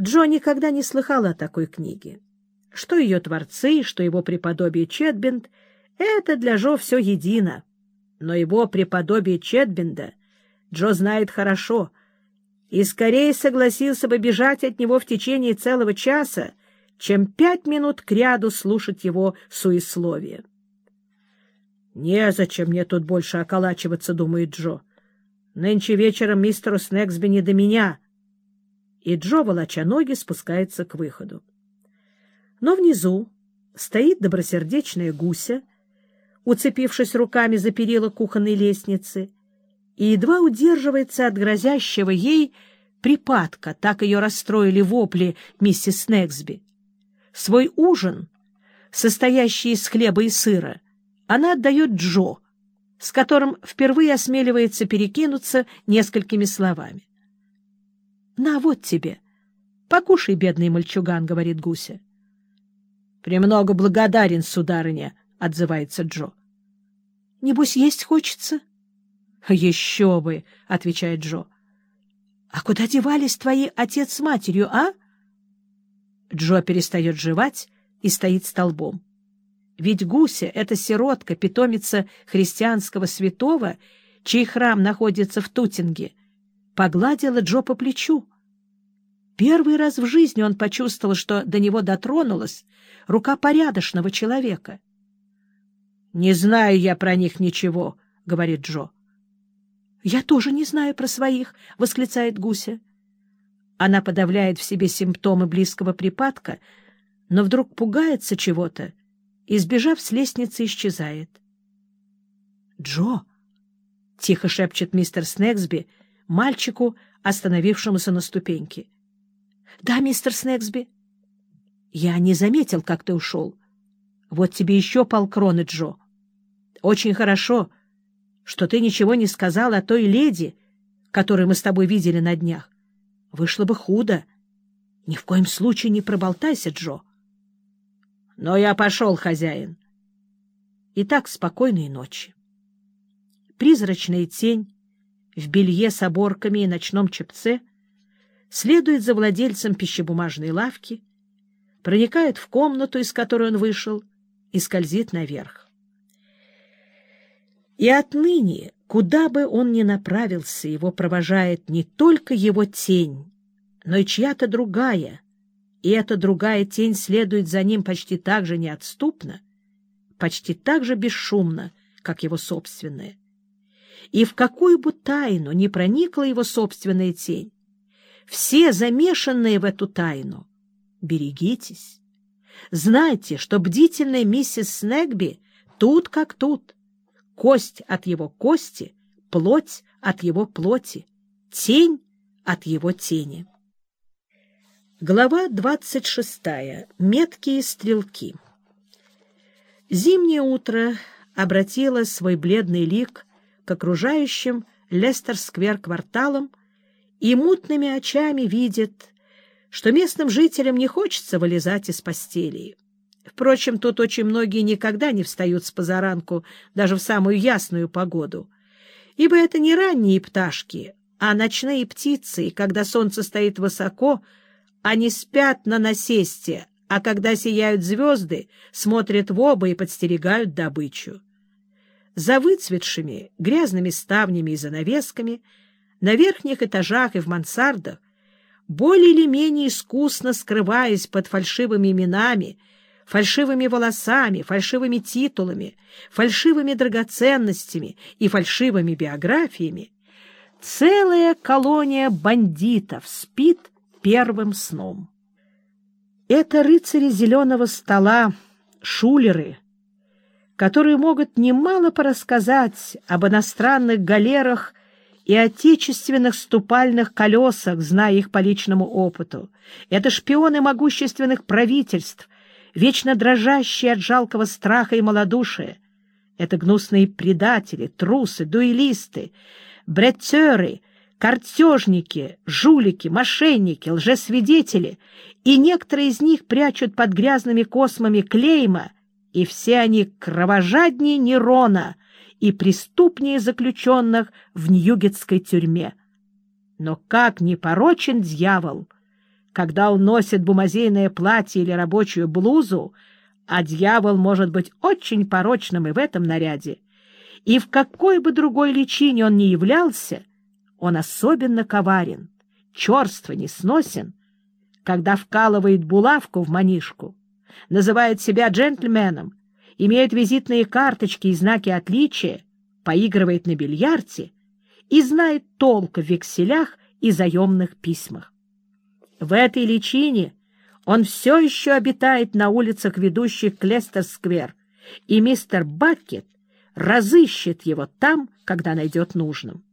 Джо никогда не слыхала о такой книге. Что ее творцы, что его преподобие Четбинд — это для Джо все едино. Но его преподобие Четбинда Джо знает хорошо и скорее согласился бы бежать от него в течение целого часа, чем пять минут кряду слушать его суесловие. «Незачем мне тут больше околачиваться», — думает Джо. «Нынче вечером мистеру Снегсби не до меня». И Джо, волоча ноги, спускается к выходу. Но внизу стоит добросердечная гуся, уцепившись руками за перила кухонной лестницы, и едва удерживается от грозящего ей припадка, так ее расстроили вопли миссис Снегсби. Свой ужин, состоящий из хлеба и сыра, она отдает Джо, с которым впервые осмеливается перекинуться несколькими словами. — На, вот тебе. Покушай, бедный мальчуган, — говорит Гуся. — Премного благодарен, сударыня, — отзывается Джо. — Небось, есть хочется? — Еще бы, — отвечает Джо. — А куда девались твои отец с матерью, а? Джо перестает жевать и стоит столбом. Ведь Гуся — это сиротка, питомица христианского святого, чей храм находится в Тутинге, погладила Джо по плечу. Первый раз в жизни он почувствовал, что до него дотронулась рука порядочного человека. — Не знаю я про них ничего, — говорит Джо. — Я тоже не знаю про своих, — восклицает Гуся. Она подавляет в себе симптомы близкого припадка, но вдруг пугается чего-то и, сбежав с лестницы, исчезает. «Джо!» — тихо шепчет мистер Снегсби мальчику, остановившемуся на ступеньке. «Да, мистер Снегсби». «Я не заметил, как ты ушел. Вот тебе еще полкроны, Джо. Очень хорошо, что ты ничего не сказал о той леди, которую мы с тобой видели на днях. Вышло бы худо. Ни в коем случае не проболтайся, Джо. Но я пошел, хозяин. Итак, спокойной ночи. Призрачная тень в белье с оборками и ночном чепце следует за владельцем пищебумажной лавки, проникает в комнату, из которой он вышел, и скользит наверх. И отныне, куда бы он ни направился, его провожает не только его тень, но и чья-то другая, и эта другая тень следует за ним почти так же неотступно, почти так же бесшумно, как его собственная. И в какую бы тайну не проникла его собственная тень, все замешанные в эту тайну, берегитесь. Знайте, что бдительная миссис Снегби тут как тут, кость от его кости, плоть от его плоти, тень от его тени. Глава 26. Меткие стрелки. Зимнее утро обратило свой бледный лик к окружающим Лестер-сквер кварталам и мутными очами видит, что местным жителям не хочется вылезать из постели. Впрочем, тут очень многие никогда не встают с позаранку, даже в самую ясную погоду, ибо это не ранние пташки, а ночные птицы, и когда солнце стоит высоко — они спят на насесте, а когда сияют звезды, смотрят в оба и подстерегают добычу. За выцветшими грязными ставнями и занавесками на верхних этажах и в мансардах, более или менее искусно скрываясь под фальшивыми именами, фальшивыми волосами, фальшивыми титулами, фальшивыми драгоценностями и фальшивыми биографиями, целая колония бандитов спит первым сном. Это рыцари зеленого стола, шулеры, которые могут немало порассказать об иностранных галерах и отечественных ступальных колесах, зная их по личному опыту. Это шпионы могущественных правительств, вечно дрожащие от жалкого страха и малодушия. Это гнусные предатели, трусы, дуэлисты, бреттеры — картежники, жулики, мошенники, лжесвидетели, и некоторые из них прячут под грязными космами клейма, и все они кровожаднее Нерона и преступнее заключенных в Ньюгетской тюрьме. Но как не порочен дьявол, когда он носит бумазейное платье или рабочую блузу, а дьявол может быть очень порочным и в этом наряде, и в какой бы другой личине он ни являлся, он особенно коварен, черство несносен, когда вкалывает булавку в манишку, называет себя джентльменом, имеет визитные карточки и знаки отличия, поигрывает на бильярде и знает толк в векселях и заемных письмах. В этой личине он все еще обитает на улицах, ведущих к Лестер-сквер, и мистер Баккет разыщет его там, когда найдет нужным.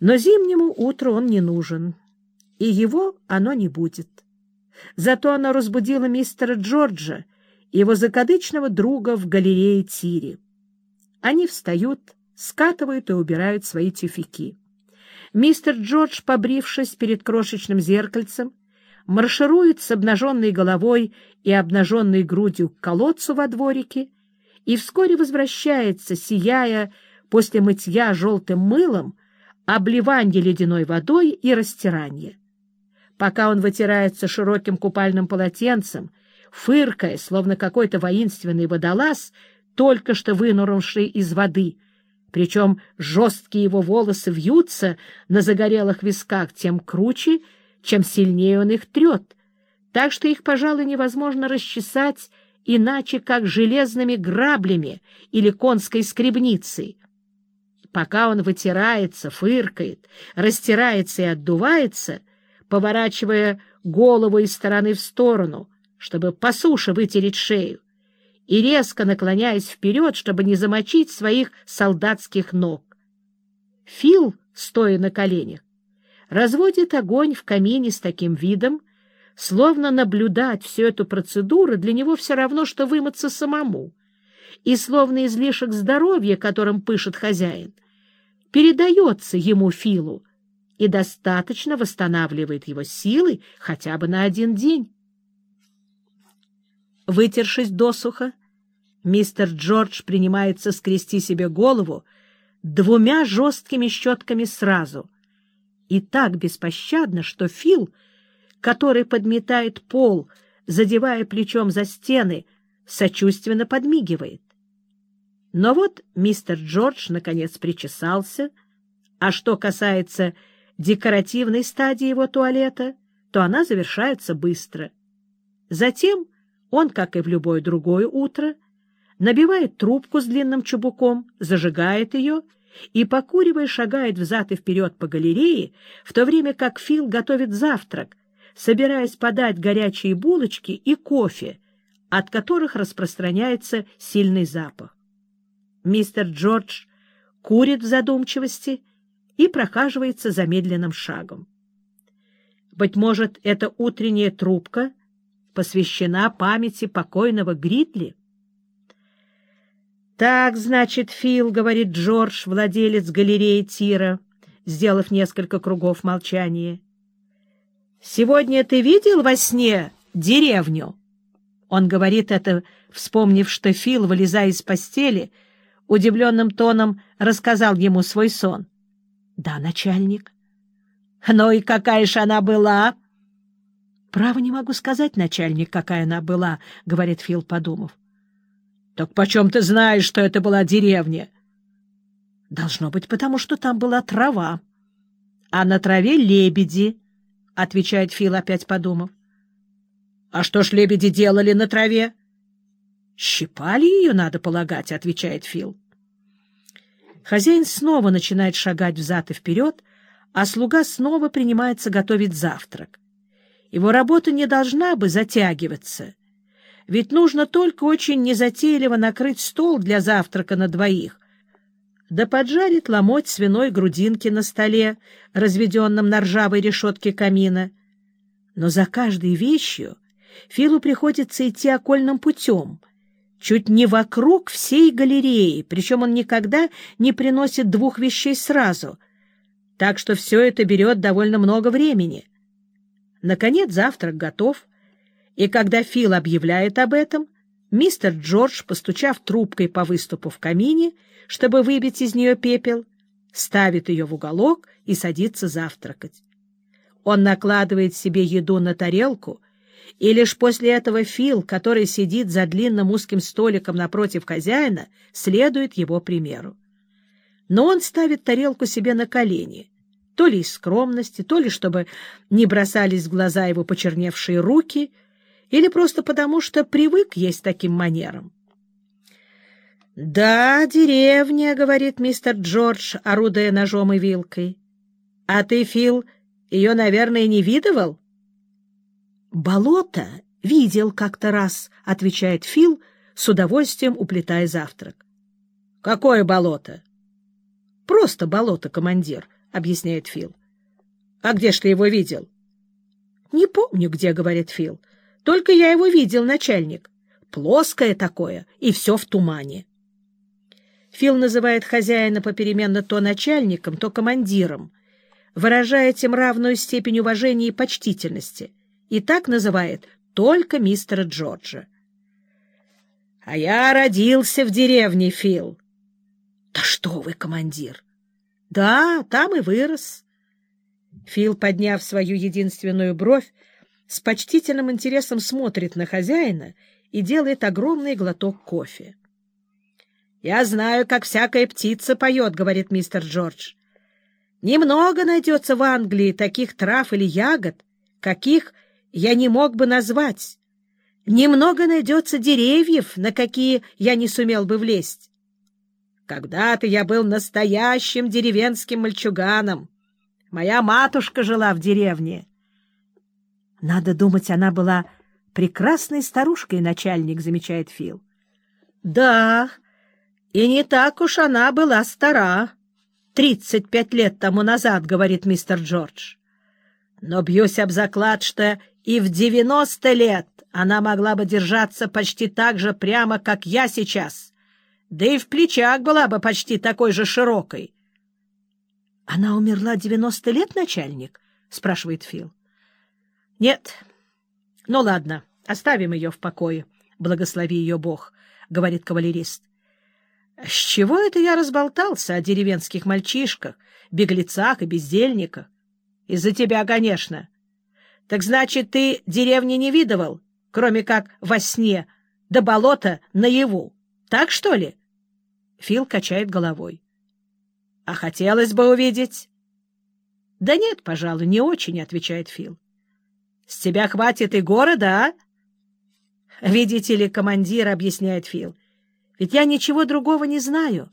Но зимнему утру он не нужен, и его оно не будет. Зато оно разбудило мистера Джорджа, его закадычного друга в галерее Тири. Они встают, скатывают и убирают свои тюфяки. Мистер Джордж, побрившись перед крошечным зеркальцем, марширует с обнаженной головой и обнаженной грудью к колодцу во дворике и вскоре возвращается, сияя после мытья желтым мылом, обливанье ледяной водой и растирание. Пока он вытирается широким купальным полотенцем, фыркая, словно какой-то воинственный водолаз, только что вынурнувший из воды — причем жесткие его волосы вьются на загорелых висках тем круче, чем сильнее он их трет, так что их, пожалуй, невозможно расчесать иначе, как железными граблями или конской скребницей. Пока он вытирается, фыркает, растирается и отдувается, поворачивая голову из стороны в сторону, чтобы по суше вытереть шею, и резко наклоняясь вперед, чтобы не замочить своих солдатских ног. Фил, стоя на коленях, разводит огонь в камине с таким видом, словно наблюдать всю эту процедуру для него все равно, что вымыться самому, и словно излишек здоровья, которым пышет хозяин, передается ему Филу и достаточно восстанавливает его силы хотя бы на один день. Вытершись досуха, Мистер Джордж принимается скрести себе голову двумя жесткими щетками сразу. И так беспощадно, что Фил, который подметает пол, задевая плечом за стены, сочувственно подмигивает. Но вот мистер Джордж наконец причесался, а что касается декоративной стадии его туалета, то она завершается быстро. Затем он, как и в любое другое утро, набивает трубку с длинным чубуком, зажигает ее и, покуривая, шагает взад и вперед по галерее, в то время как Фил готовит завтрак, собираясь подать горячие булочки и кофе, от которых распространяется сильный запах. Мистер Джордж курит в задумчивости и прохаживается замедленным шагом. Быть может, эта утренняя трубка посвящена памяти покойного Гридли? «Так, значит, Фил, — говорит Джордж, владелец галереи Тира, сделав несколько кругов молчания. Сегодня ты видел во сне деревню?» Он говорит это, вспомнив, что Фил, вылезая из постели, удивленным тоном рассказал ему свой сон. «Да, начальник». «Ну и какая ж она была?» «Право не могу сказать, начальник, какая она была», — говорит Фил, подумав. Так почем ты знаешь, что это была деревня? Должно быть, потому что там была трава. А на траве лебеди, — отвечает Фил, опять подумав. А что ж лебеди делали на траве? Щипали ее, надо полагать, — отвечает Фил. Хозяин снова начинает шагать взад и вперед, а слуга снова принимается готовить завтрак. Его работа не должна бы затягиваться — ведь нужно только очень незатейливо накрыть стол для завтрака на двоих, да поджарить ломоть свиной грудинки на столе, разведенном на ржавой решетке камина. Но за каждой вещью Филу приходится идти окольным путем, чуть не вокруг всей галереи, причем он никогда не приносит двух вещей сразу, так что все это берет довольно много времени. Наконец завтрак готов — и когда Фил объявляет об этом, мистер Джордж, постучав трубкой по выступу в камине, чтобы выбить из нее пепел, ставит ее в уголок и садится завтракать. Он накладывает себе еду на тарелку, и лишь после этого Фил, который сидит за длинным узким столиком напротив хозяина, следует его примеру. Но он ставит тарелку себе на колени, то ли из скромности, то ли чтобы не бросались в глаза его почерневшие руки, или просто потому, что привык есть таким манером. «Да, деревня», — говорит мистер Джордж, орудуя ножом и вилкой. «А ты, Фил, ее, наверное, не видывал?» «Болото видел как-то раз», — отвечает Фил, с удовольствием уплетая завтрак. «Какое болото?» «Просто болото, командир», — объясняет Фил. «А где ж ты его видел?» «Не помню, где», — говорит Фил. «Только я его видел, начальник. Плоское такое, и все в тумане». Фил называет хозяина попеременно то начальником, то командиром, выражая тем равную степень уважения и почтительности, и так называет только мистера Джорджа. — А я родился в деревне, Фил. — Да что вы, командир! — Да, там и вырос. Фил, подняв свою единственную бровь, с почтительным интересом смотрит на хозяина и делает огромный глоток кофе. — Я знаю, как всякая птица поет, — говорит мистер Джордж. — Немного найдется в Англии таких трав или ягод, каких я не мог бы назвать. Немного найдется деревьев, на какие я не сумел бы влезть. Когда-то я был настоящим деревенским мальчуганом. Моя матушка жила в деревне. Надо думать, она была прекрасной старушкой, начальник, замечает Фил. Да, и не так уж она была стара. Тридцать пять лет тому назад, говорит мистер Джордж. Но бьюсь об заклад, что и в девяносто лет она могла бы держаться почти так же прямо, как я сейчас. Да и в плечах была бы почти такой же широкой. — Она умерла девяносто лет, начальник? — спрашивает Фил. — Нет. Ну, ладно, оставим ее в покое. Благослови ее Бог, — говорит кавалерист. С чего это я разболтался о деревенских мальчишках, беглецах и бездельниках? Из-за тебя, конечно. Так значит, ты деревни не видывал, кроме как во сне, до болота наяву. Так, что ли? Фил качает головой. — А хотелось бы увидеть? — Да нет, пожалуй, не очень, — отвечает Фил. — С тебя хватит и города, а? — Видите ли, командир, — объясняет Фил, — ведь я ничего другого не знаю.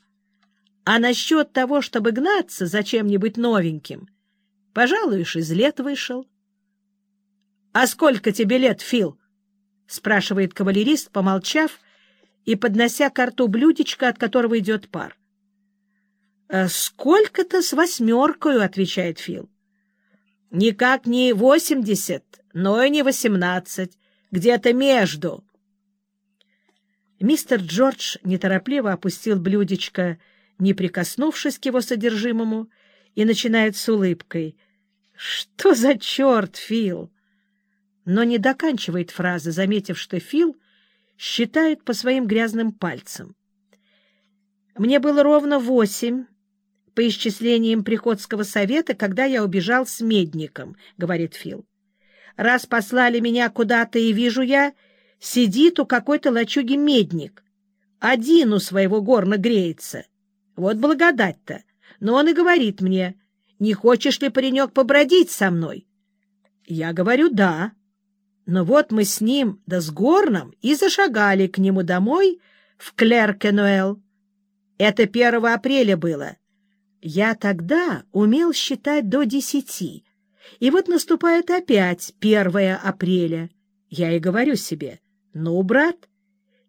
А насчет того, чтобы гнаться за чем-нибудь новеньким, пожалуй, уж из лет вышел. — А сколько тебе лет, Фил? — спрашивает кавалерист, помолчав и поднося к рту блюдечко, от которого идет пар. «Э, — Сколько-то с восьмеркою, — отвечает Фил. — Никак не восемьдесят, но и не восемнадцать, где-то между. Мистер Джордж неторопливо опустил блюдечко, не прикоснувшись к его содержимому, и начинает с улыбкой. «Что за черт, Фил?» Но не доканчивает фразы, заметив, что Фил считает по своим грязным пальцам. «Мне было ровно восемь, по исчислениям Приходского совета, когда я убежал с медником», — говорит Фил. «Раз послали меня куда-то, и вижу я, сидит у какой-то лачуги медник. Один у своего горна греется. Вот благодать-то. Но он и говорит мне, не хочешь ли, паренек, побродить со мной? Я говорю, да. Но вот мы с ним, да с горном, и зашагали к нему домой в Клеркенуэлл. Это 1 апреля было. Я тогда умел считать до десяти. И вот наступает опять 1 апреля. Я и говорю себе — ну, брат,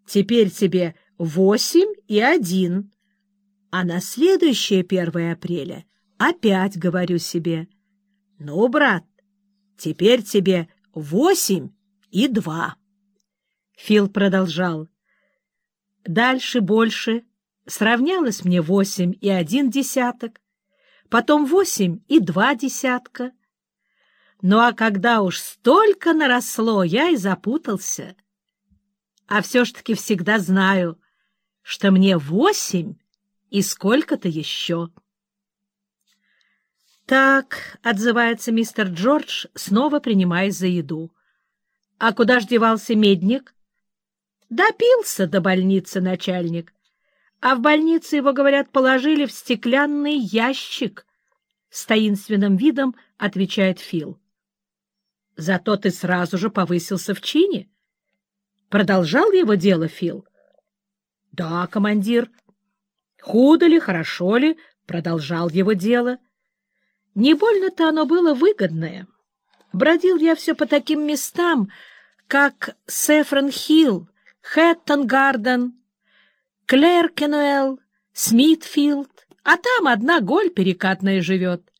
теперь тебе восемь и один. А на следующее 1 апреля опять говорю себе. Ну, брат, теперь тебе восемь и два. Фил продолжал. Дальше больше. Сравнялось мне восемь и один десяток, потом восемь и два десятка. Ну а когда уж столько наросло, я и запутался — а все ж таки всегда знаю, что мне восемь и сколько-то еще. Так, — отзывается мистер Джордж, снова принимаясь за еду. — А куда ж девался медник? — Допился до больницы начальник. А в больнице его, говорят, положили в стеклянный ящик. С таинственным видом отвечает Фил. — Зато ты сразу же повысился в чине. Продолжал его дело Фил? — Да, командир. Худо ли, хорошо ли, продолжал его дело. — не больно-то оно было выгодное. Бродил я все по таким местам, как Сефрон-Хилл, Хэттон-Гарден, Клеркенуэлл, Смитфилд, а там одна голь перекатная живет.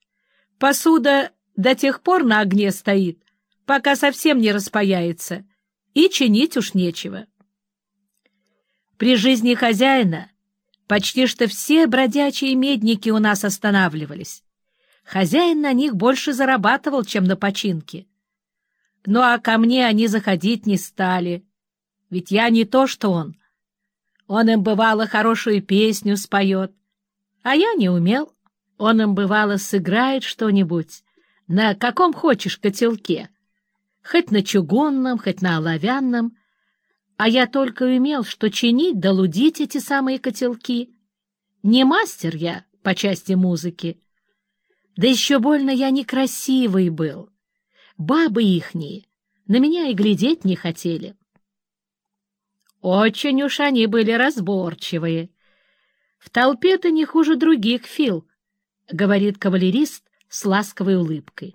Посуда до тех пор на огне стоит, пока совсем не распаяется, и чинить уж нечего. При жизни хозяина почти что все бродячие медники у нас останавливались. Хозяин на них больше зарабатывал, чем на починке. Ну а ко мне они заходить не стали, ведь я не то, что он. Он им, бывало, хорошую песню споет, а я не умел. Он им, бывало, сыграет что-нибудь на каком хочешь котелке, хоть на чугунном, хоть на оловянном, а я только умел, что чинить да лудить эти самые котелки. Не мастер я по части музыки, да еще больно я некрасивый был. Бабы ихние на меня и глядеть не хотели. Очень уж они были разборчивые. В толпе-то не хуже других, Фил, — говорит кавалерист с ласковой улыбкой.